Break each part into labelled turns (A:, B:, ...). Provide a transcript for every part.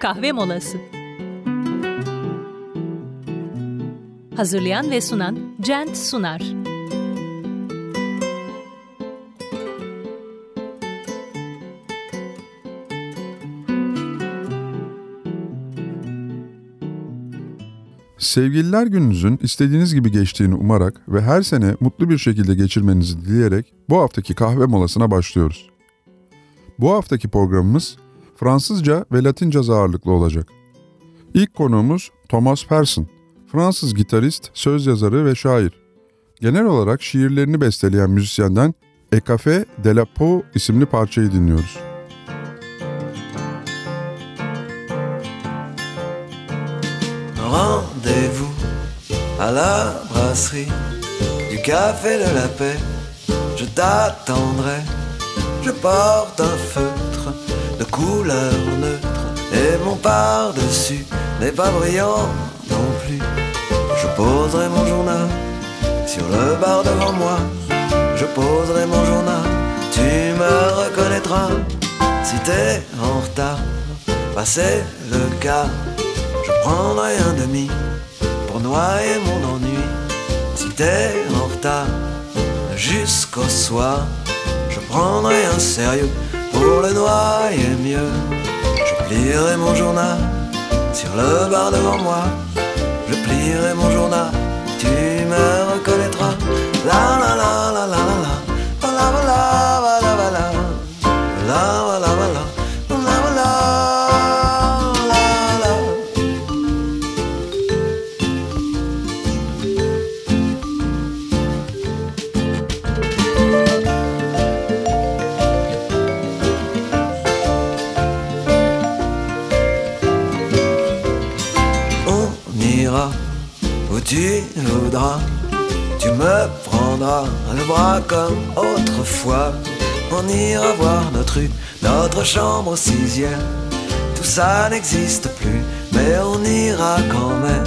A: kahve molası. Hazırlayan ve sunan Cent Sunar.
B: Sevgililer gününüzün istediğiniz gibi geçtiğini umarak ve her sene mutlu bir şekilde geçirmenizi dileyerek bu haftaki kahve molasına başlıyoruz. Bu haftaki programımız Fransızca ve Latince ağırlıklı olacak. İlk konuğumuz Thomas Persson, Fransız gitarist, söz yazarı ve şair. Genel olarak şiirlerini besteleyen müzisyenden E de la Peau isimli parçayı dinliyoruz.
C: Rendez-vous à la brasserie du café de la paix. Je t'attendrai, je porte un feutre de couleur neutre et mon par-dessus n'est pas brillant non plus. Je poserai mon journal sur le bar devant moi. Je poserai mon journal, tu me reconnaîtras si t'es en retard. Passer le cas, je prendrai un demi pour noyer mon ennui. Si t'es en retard jusqu'au soir, je prendrai un sérieux pour le noyer mieux. Je plierai mon journal sur le bar devant moi. Je plierai mon journal, tu me reconnaîtras. La la la la la la la la la comme autrefois. On ira voir notre rue, notre chambre au sixième. Tout ça n'existe plus, mais on ira quand même.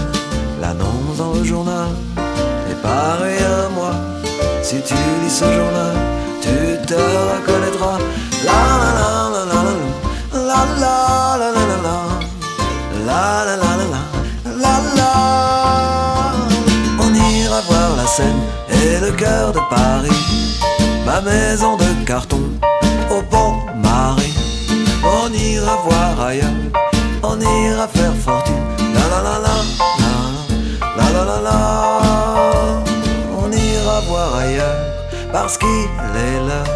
C: L'annonce dans le journal est pareil à moi. Si tu lis ce journal, tu te reconnaîtras. La la la la la la la la la la la la la la la voir la Seine c'est le cœur de Paris, ma maison de carton au bon mari. On ira voir ailleurs, on ira faire fortune. La la la la, la la la la, on ira voir ailleurs parce qu'il est l'heure.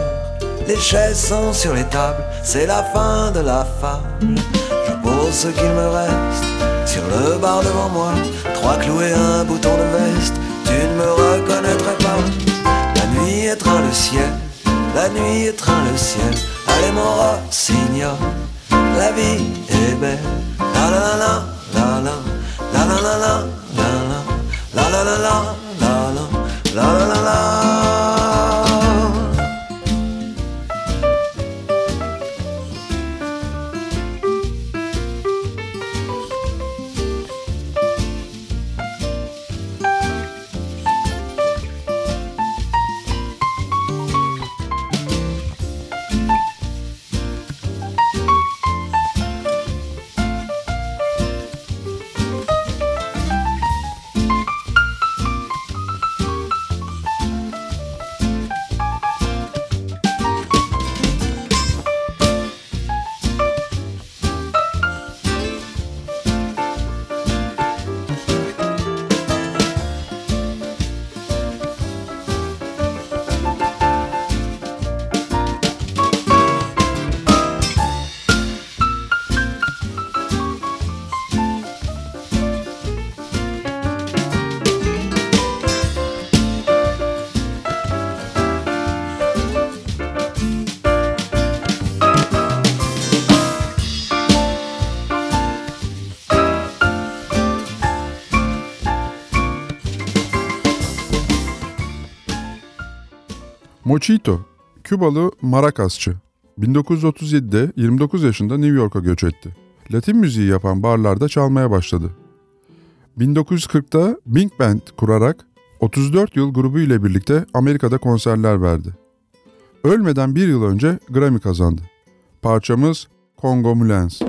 C: Les chaises sont sur les tables, c'est la fin de la fable. Je pose ce qu'il me reste sur le bar devant moi, trois clous et un bouton de veste tu ne me reconnaîtrais pas. La nuit étreint le ciel, la nuit étreint le ciel. Allez mon rossignol, la vie est belle. La la la la la la la la la la la la la la la la la la la la
B: Mochito, Kübalı marakasçı. 1937'de 29 yaşında New York'a göç etti. Latin müziği yapan barlarda çalmaya başladı. 1940'da Big Band kurarak 34 yıl grubu ile birlikte Amerika'da konserler verdi. Ölmeden bir yıl önce Grammy kazandı. Parçamız Congo Mulens.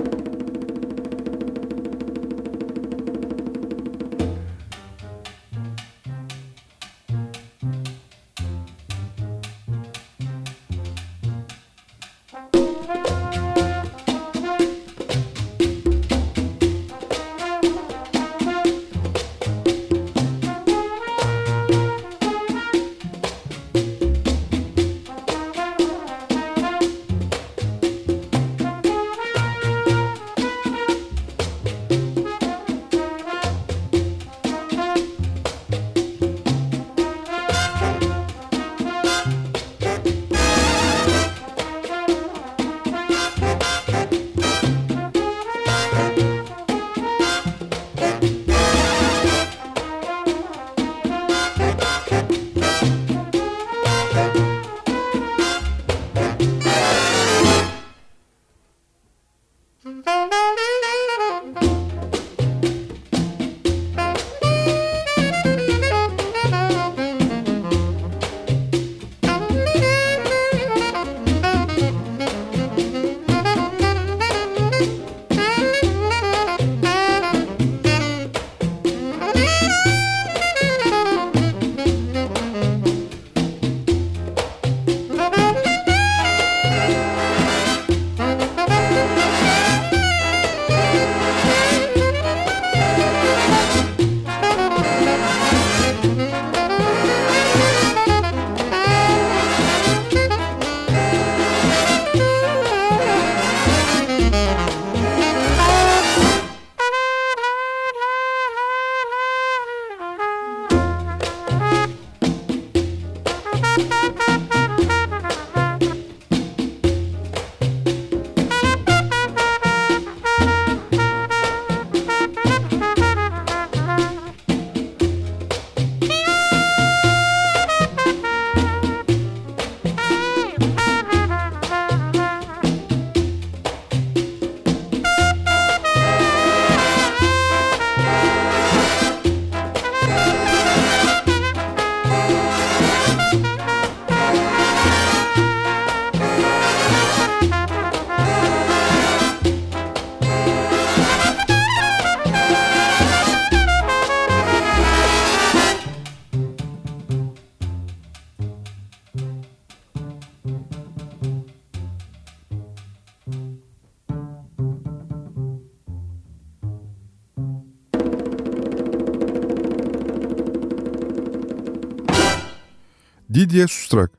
B: Didier Sustrac,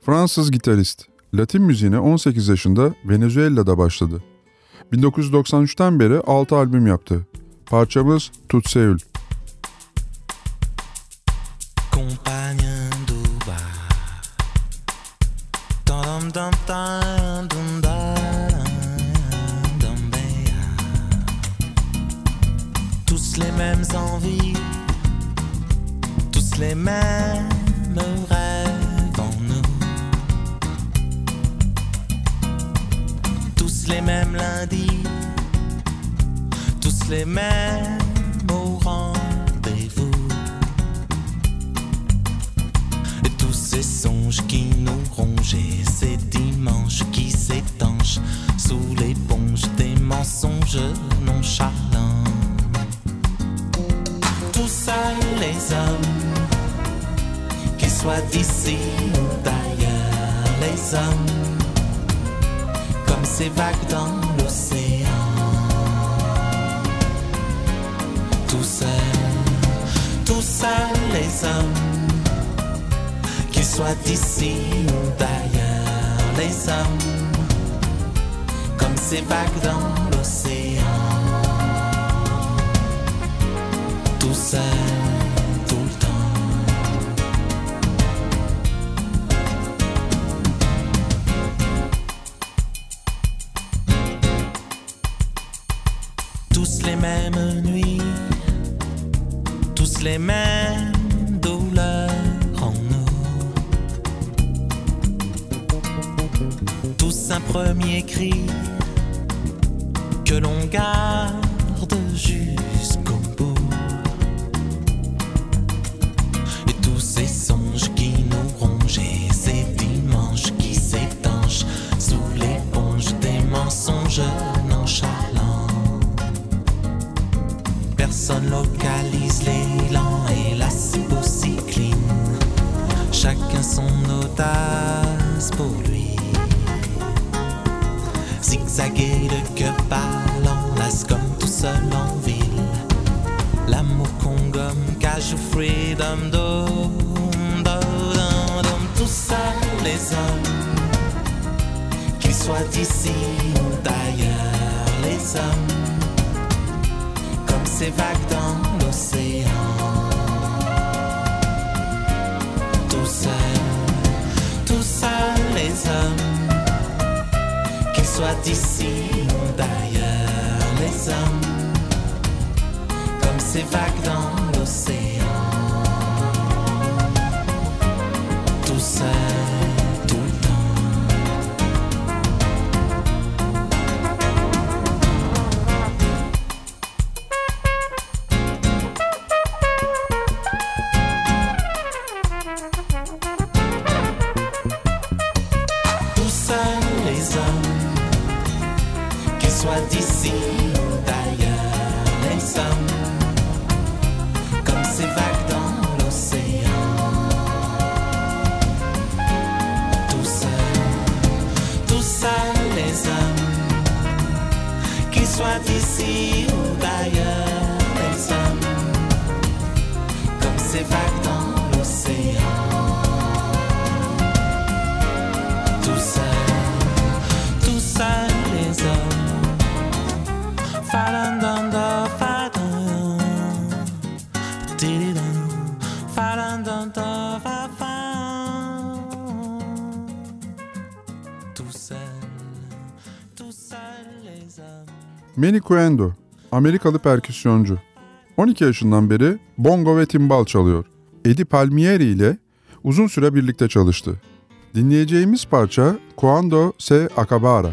B: Fransız gitarist. Latin müziğine 18 yaşında Venezuela'da başladı. 1993'ten beri 6 albüm yaptı. Parçamız Tut
D: les hommes qu'ils soient d'ici ou d'ailleurs, les hommes, comme ces vagues dans l'océan. Tout seul, tout le temps. Tous les mêmes nuits, les mêmes douleurs en nous. Tous un premier cri que l'on garde son audace pour lui. Zigzaguer le cœur parlant, las comme tout seul en ville. L'amour qu'on gomme, cajou freedom, dom, dom, dom, tout seuls les hommes. Qu'ils soient d'ici ou d'ailleurs, les hommes comme ces vagues dans l'océan. Tout seul, qu'ils soient d'ici ou d'ailleurs, les hommes, comme ces vagues dans l'océan.
B: Manny Quendo, Amerikalı perküsyoncu. 12 yaşından beri bongo ve timbal çalıyor. Eddie Palmieri ile uzun süre birlikte çalıştı. Dinleyeceğimiz parça Cuando se acabara.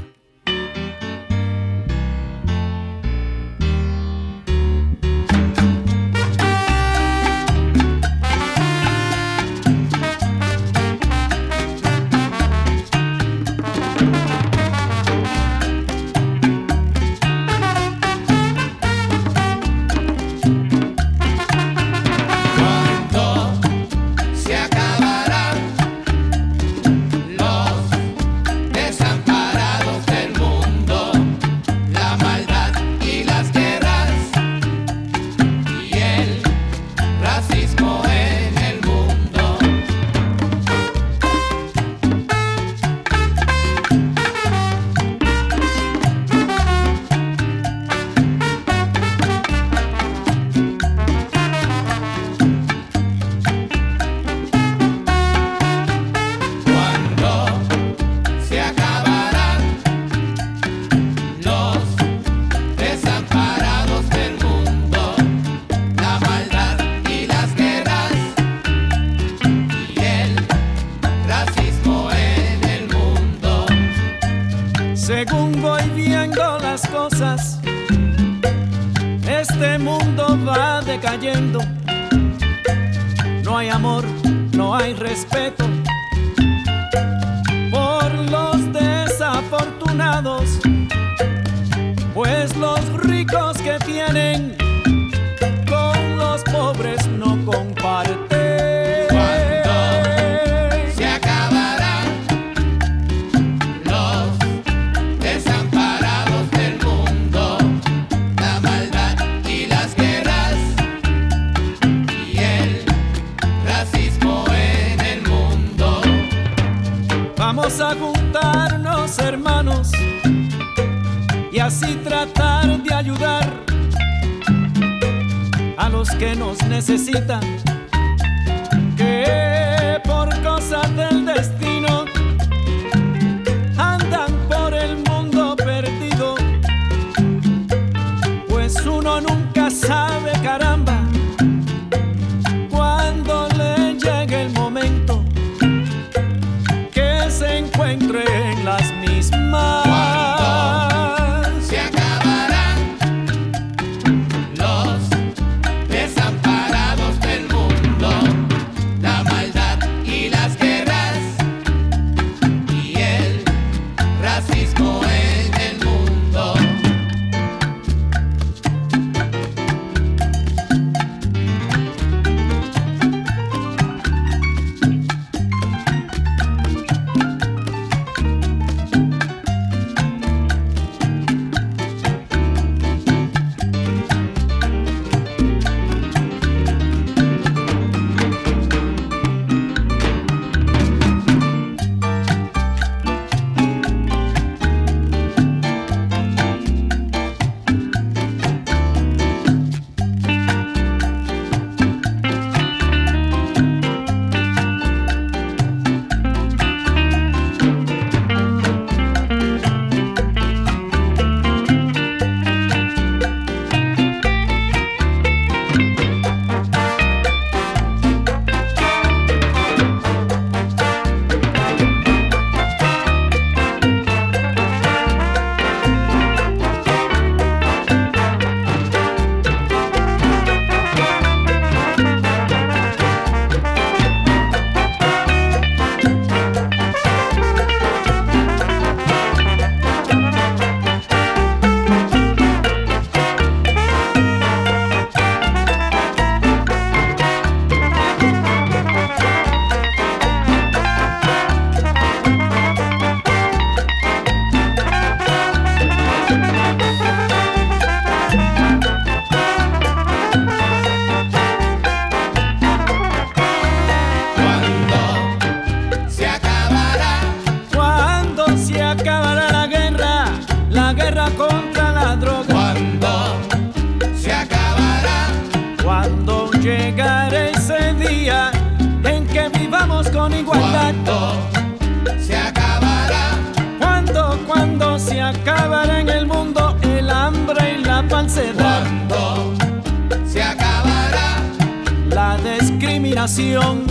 E: imaginación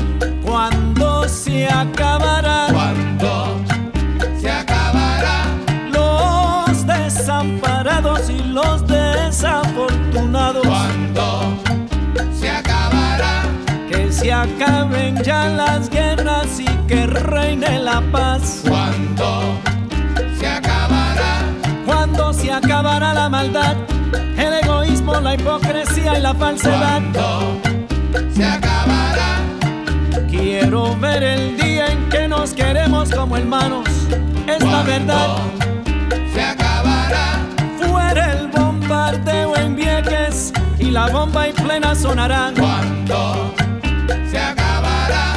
E: cuando se
F: acabará.
E: Cuando se acabará. Los desamparados y los desafortunados.
F: Cuando se acabará.
E: Que se acaben ya las guerras y que reine la paz.
F: Cuando se acabará.
E: Cuando se acabará la maldad, el egoísmo, la hipocresía y la falsedad.
F: Cuando se acabará.
E: Quiero ver el día en que nos queremos como hermanos. Es la verdad.
F: Se acabará.
E: Fuera el bombardeo en Vieques y la bomba en plena sonará.
F: Cuando se acabará.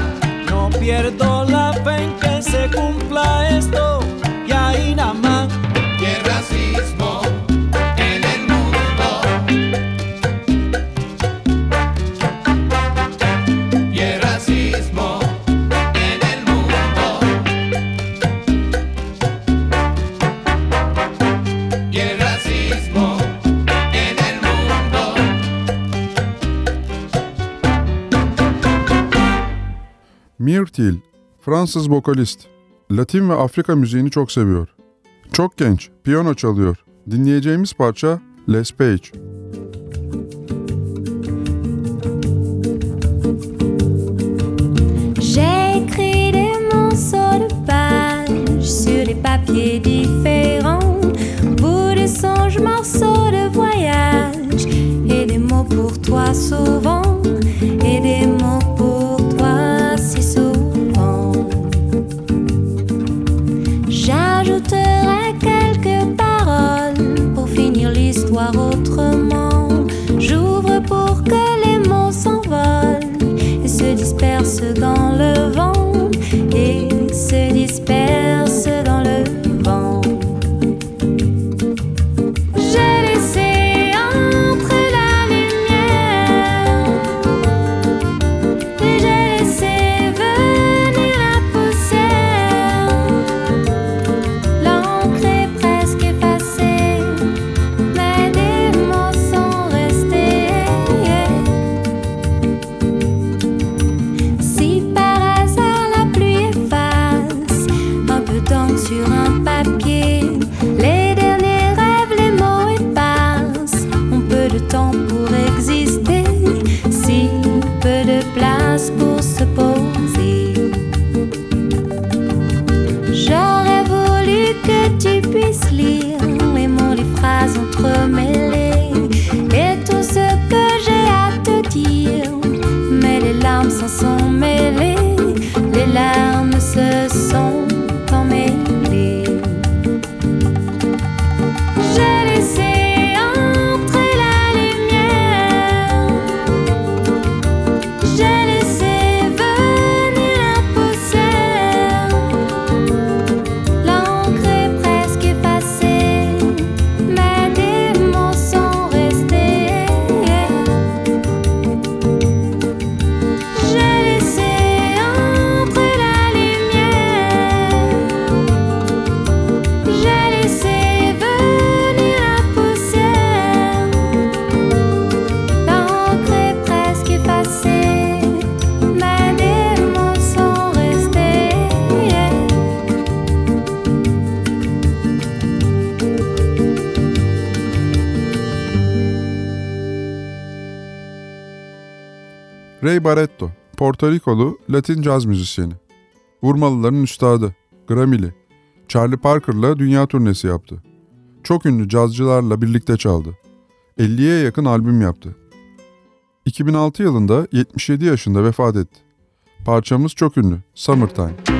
E: No pierdo
B: Myrtil, Fransız vokalist. Latin ve Afrika müziğini çok seviyor. Çok genç, piyano çalıyor. Dinleyeceğimiz parça Les Page.
G: J'écris des morceaux de page sur des papiers différents. Bout de songe, morceaux de voyage. Et des mots pour toi souvent. Et des mots disperse dans le vent et se disperse.
B: Ray Barretto, Porto Rikolu Latin caz müzisyeni. Vurmalıların üstadı, Grammy'li. Charlie Parker'la dünya turnesi yaptı. Çok ünlü cazcılarla birlikte çaldı. 50'ye yakın albüm yaptı. 2006 yılında 77 yaşında vefat etti. Parçamız çok ünlü, Summertime.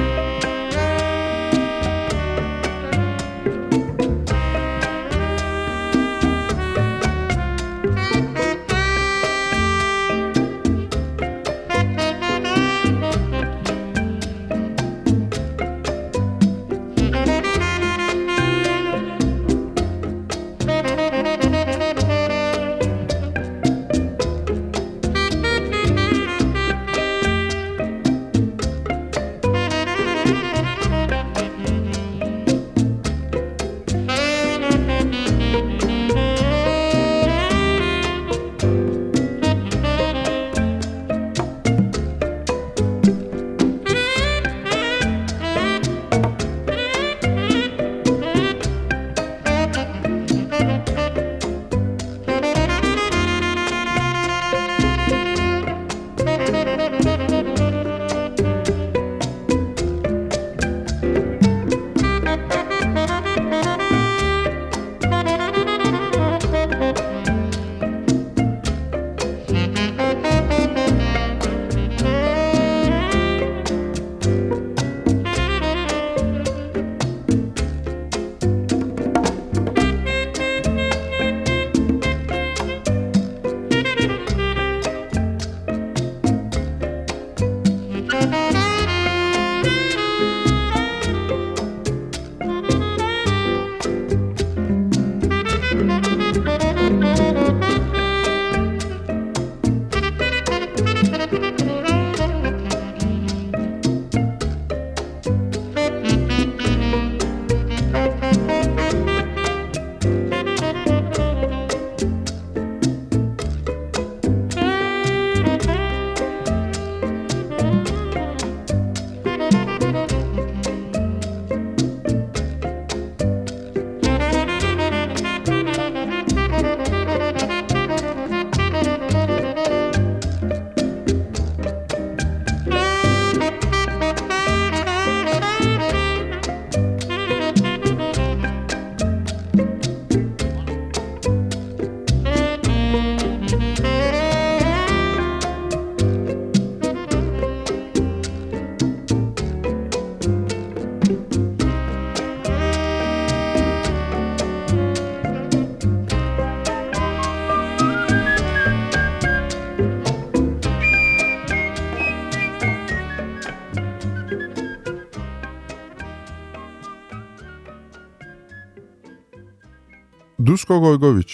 B: Dusko Goygovic,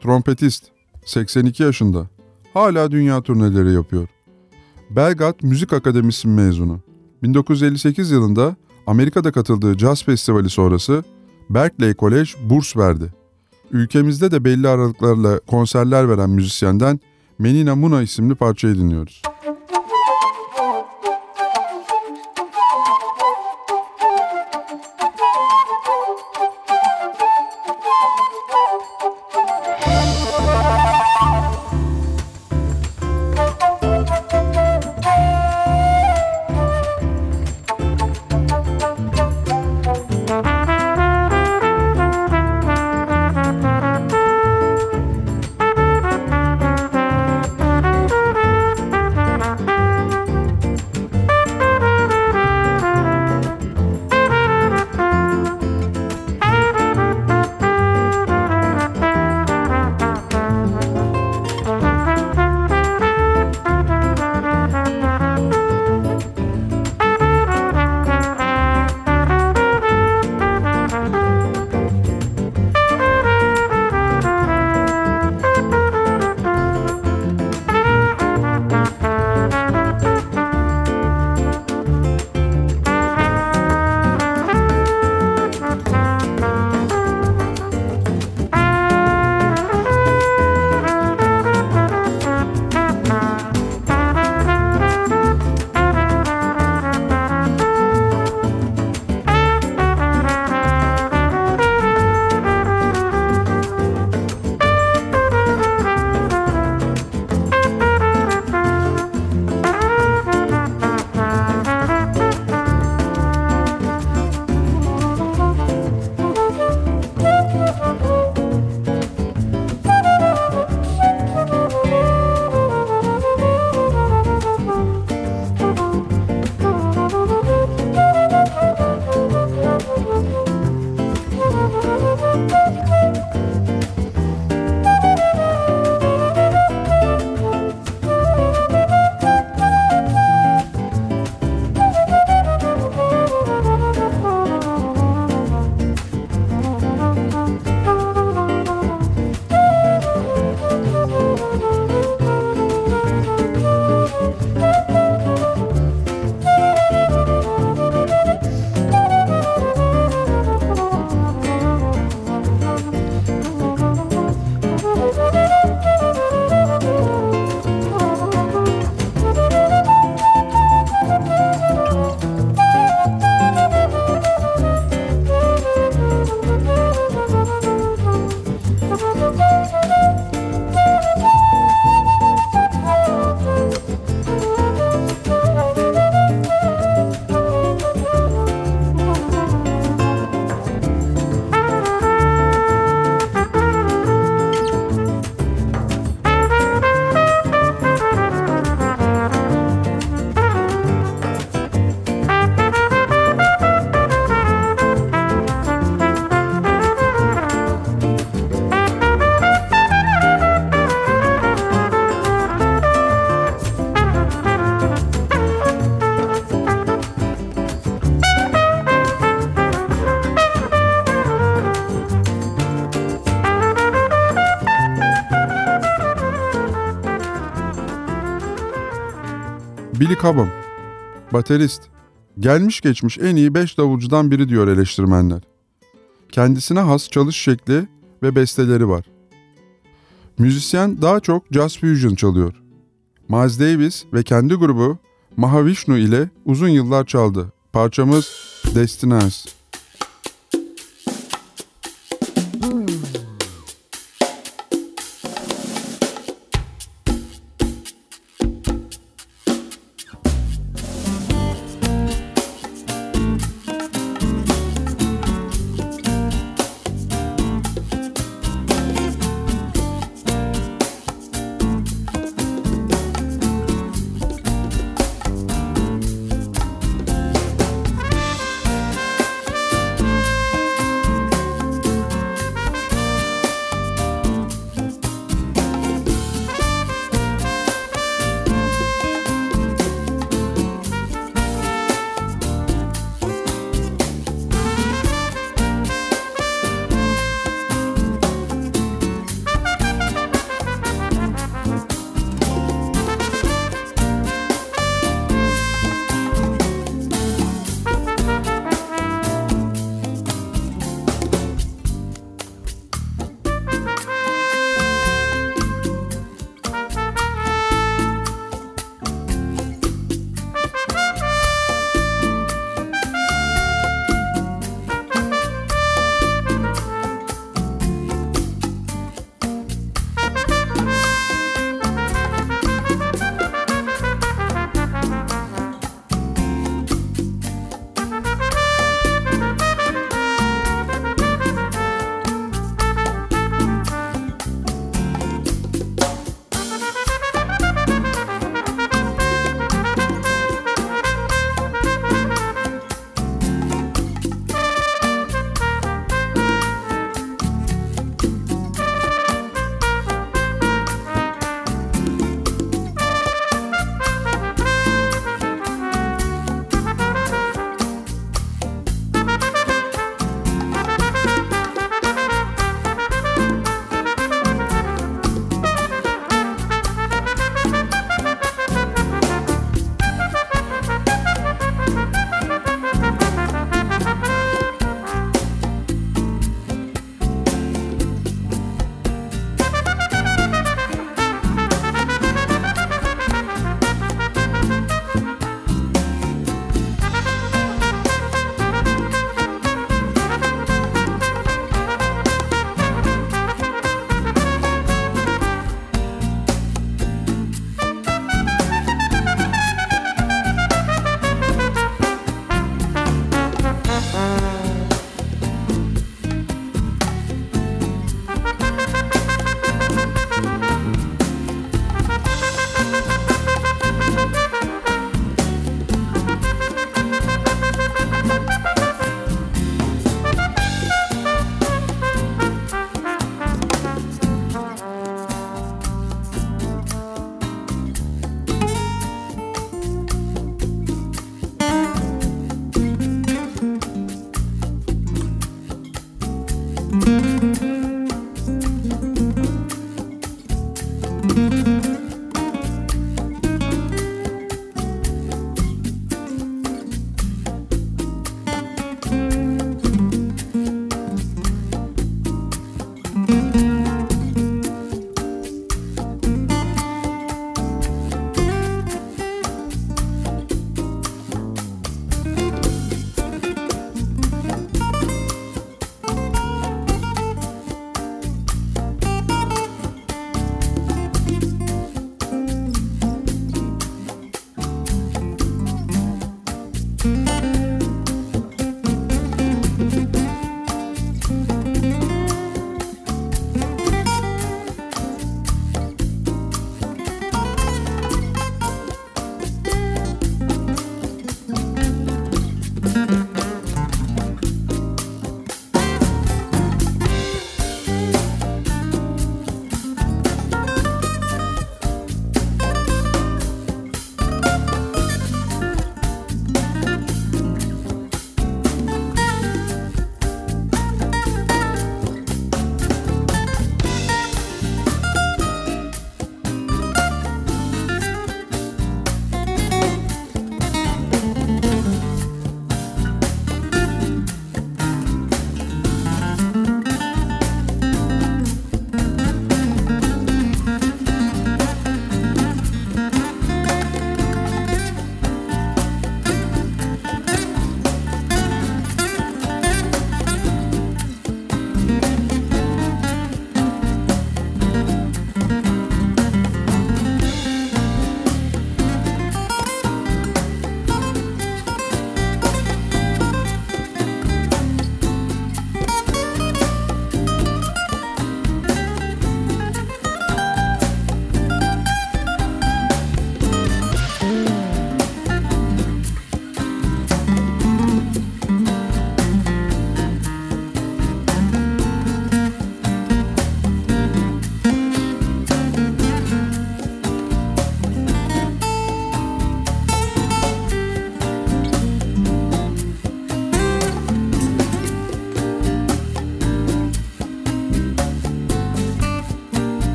B: trompetist, 82 yaşında. Hala dünya turneleri yapıyor. Belgrad Müzik Akademisi mezunu. 1958 yılında Amerika'da katıldığı caz festivali sonrası Berkeley College burs verdi. Ülkemizde de belli aralıklarla konserler veren müzisyenden Menina Muna isimli parçayı dinliyoruz. Billy Cobham, baterist. Gelmiş geçmiş en iyi 5 davulcudan biri diyor eleştirmenler. Kendisine has çalış şekli ve besteleri var. Müzisyen daha çok jazz fusion çalıyor. Miles Davis ve kendi grubu Mahavishnu ile uzun yıllar çaldı. Parçamız Destinies.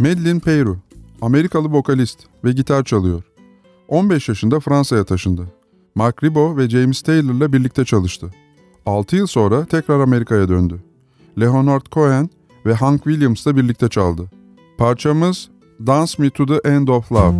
H: Madeline Peyru, Amerikalı vokalist ve gitar çalıyor. 15 yaşında Fransa'ya taşındı. Mark Ribot ve James Taylor'la birlikte çalıştı. 6 yıl sonra tekrar Amerika'ya döndü. Leonard Cohen ve Hank Williams'la birlikte çaldı. Parçamız Dance Me To The End Of Love.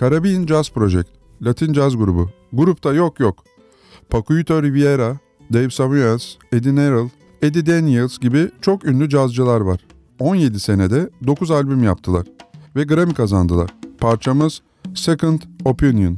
H: Caribbean Jazz Project, Latin Jazz Grubu. Grupta yok yok. Pacuito Riviera, Dave Samuels, Eddie Nerrill, Eddie Daniels gibi çok ünlü cazcılar var. 17 senede 9 albüm yaptılar ve Grammy kazandılar. Parçamız Second Opinion.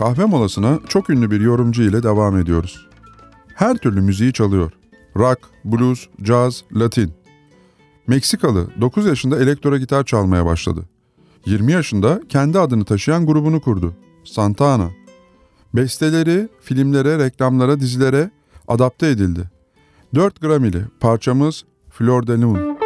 B: Kahve molasına çok ünlü bir yorumcu ile devam ediyoruz. Her türlü müziği çalıyor. Rock, blues, jazz, latin. Meksikalı 9 yaşında elektro gitar çalmaya başladı. 20 yaşında kendi adını taşıyan grubunu kurdu. Santana. Besteleri filmlere, reklamlara, dizilere adapte edildi. 4 Grammy'li parçamız Flor de Lune.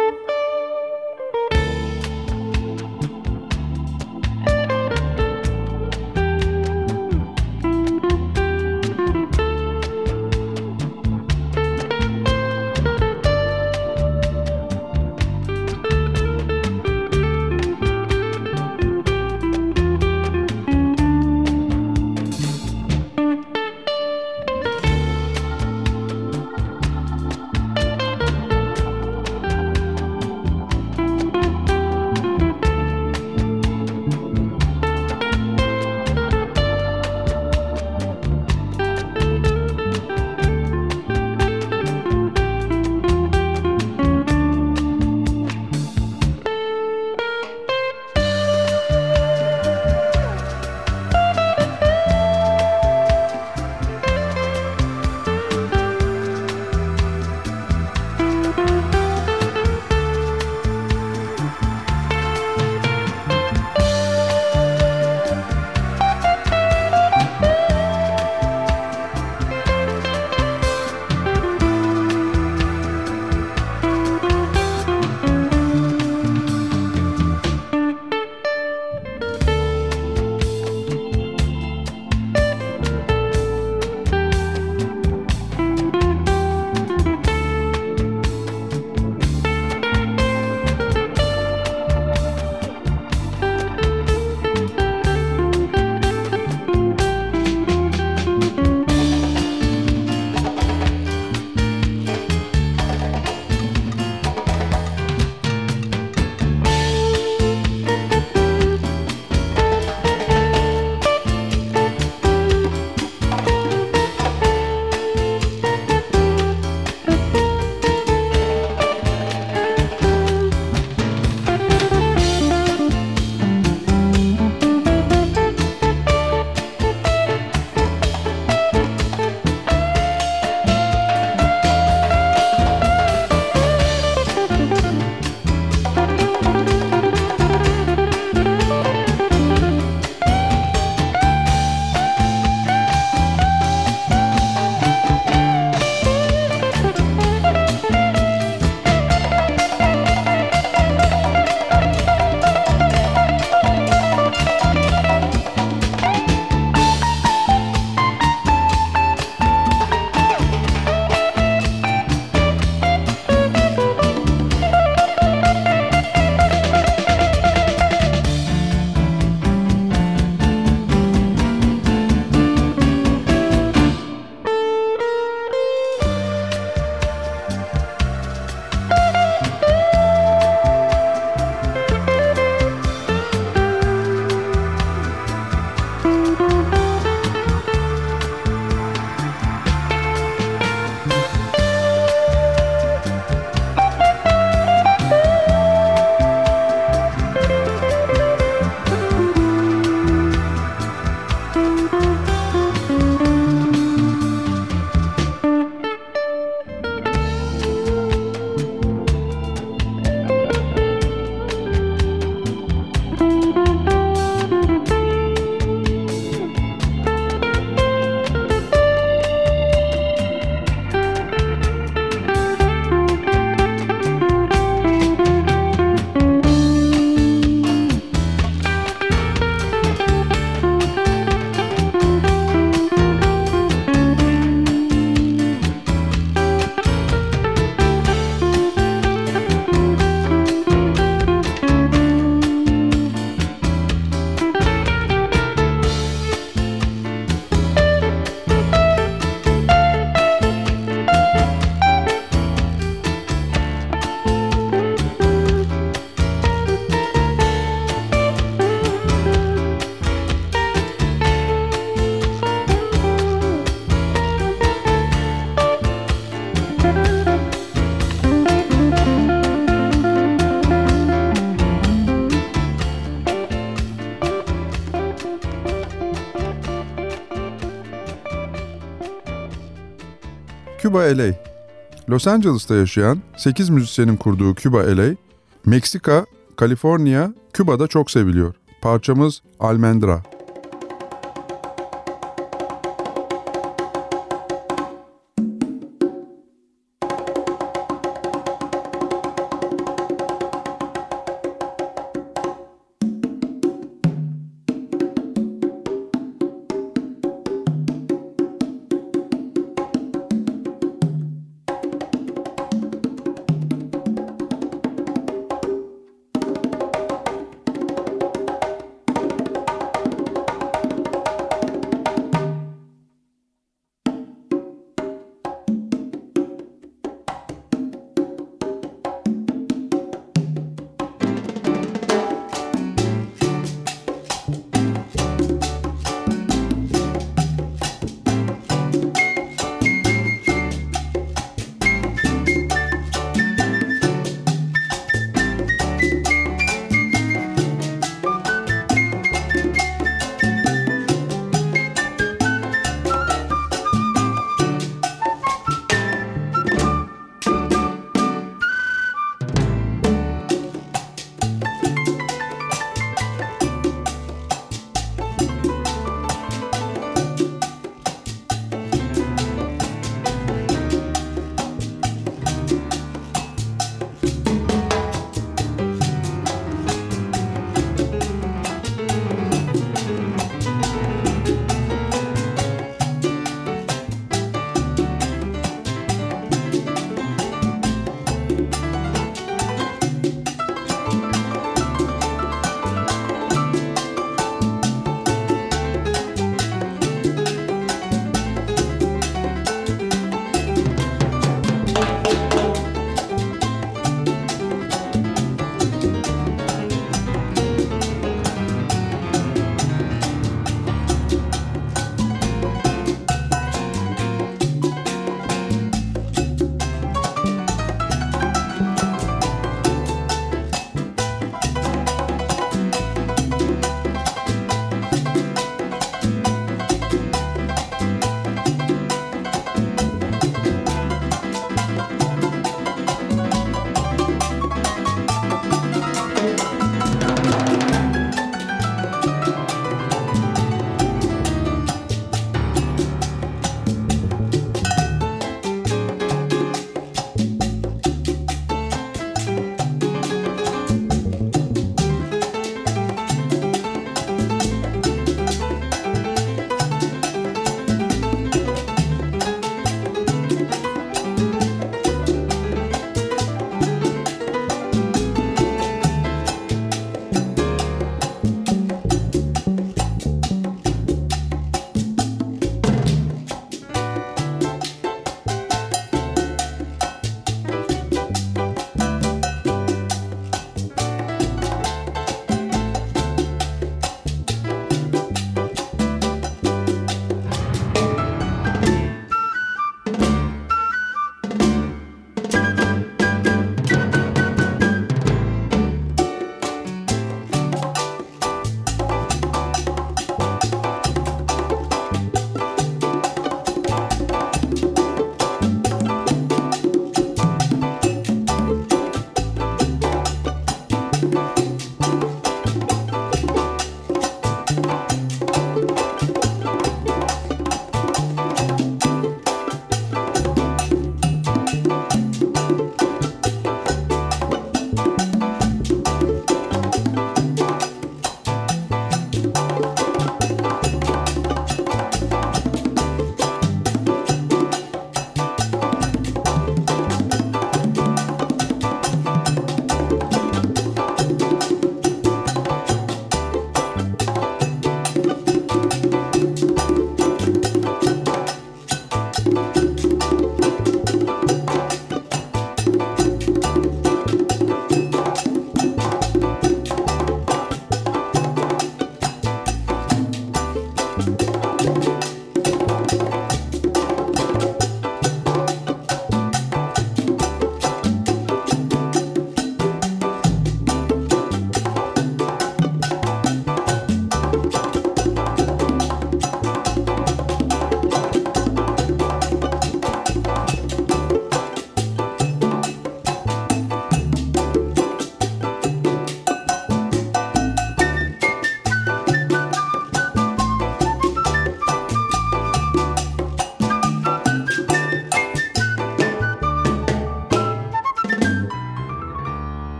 B: Cuba LA. Los Angeles'ta yaşayan 8 müzisyenin kurduğu Cuba LA, Meksika, Kaliforniya, Küba'da çok seviliyor. Parçamız Almendra.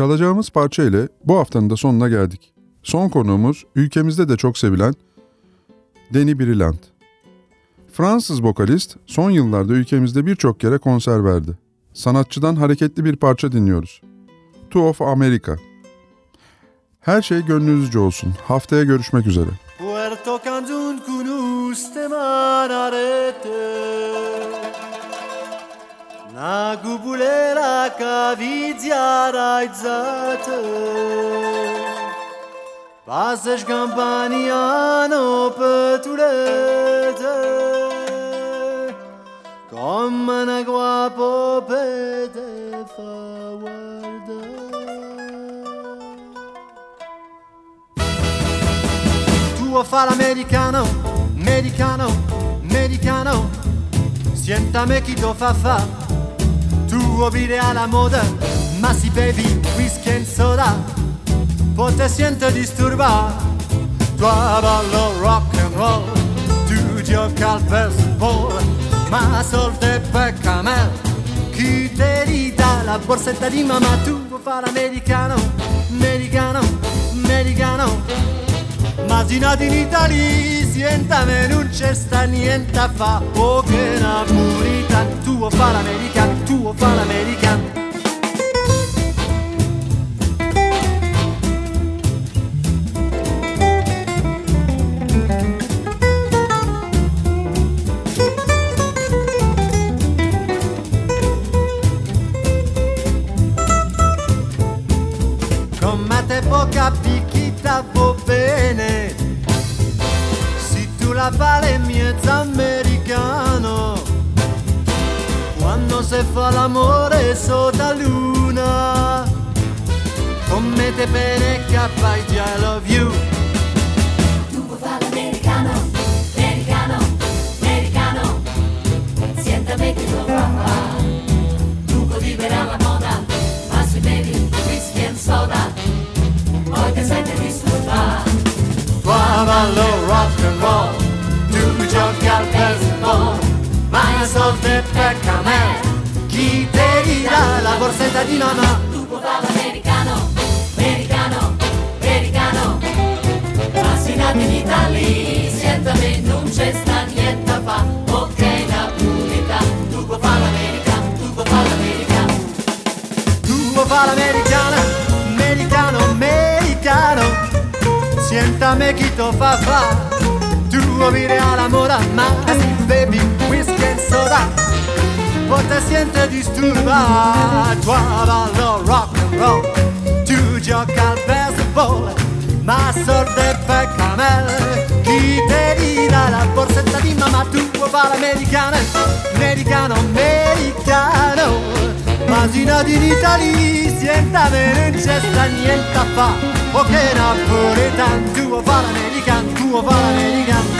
B: Çalacağımız parça ile bu haftanın da sonuna geldik. Son konuğumuz ülkemizde de çok sevilen Deni Brillant. Fransız vokalist son yıllarda ülkemizde birçok yere konser verdi. Sanatçıdan hareketli bir parça dinliyoruz. Two of America. Her şey gönlünüzce olsun. Haftaya görüşmek üzere.
I: Puerto Cancun te manarete Na gubulera ca vidiara izată Pasă-și campania n-o pătulete Cum ne guapo pe te făuardă. Tu o fara americano, americano, americano Siéntame, do fa, fa. Tu vive alla moda, ma si bevi whisky e soda, poi te siente disturba. Tu ballo rock and roll, tu gioca al baseball, ma solde per camel. Chi te ridà la borsetta di mamma, tu fa l'americano, americano, americano. Immaginati in Italia, sientame non c'è sta niente a fa Oh che napolitano, tuo fa l'americano, tuo fa l'americano. Commate poca picchita va bene, si tu la vale Si fa l'amore sotto la luna Come te bene di I love you
G: Tu fa l'americano, americano, americano. Siéntame che lo fa. Tu libera la moda, ma sui bevi, whisky and soda. Poi ti senti disturba.
I: Tua ballo rock and roll Tu giochi al baseball Ma soldi per camel Chi te Titerina, la borsetta di mamma
G: Tu popolo americano, americano, americano. Passinati in Italia, certamente non c'è sta niente a fa. Ok la pulita, tu popolo americano, tu popolo americano
I: Tu popolo americano, americano, americano Siéntame quito fa fa. Tu vuoi dire alla moda ma Baby, whisky e soda? Poi te siente disturba Tu ballo rock and roll. Tu gioca al baseball Ma sorte per camel. Chi te dirà la borsetta di mamma Tu fa l'americana Americano, americano Immaginati in Italia, siéntame, non c'è sta niente a fa. O che napoletano, tuo fa l'americano, tuo fa l'americano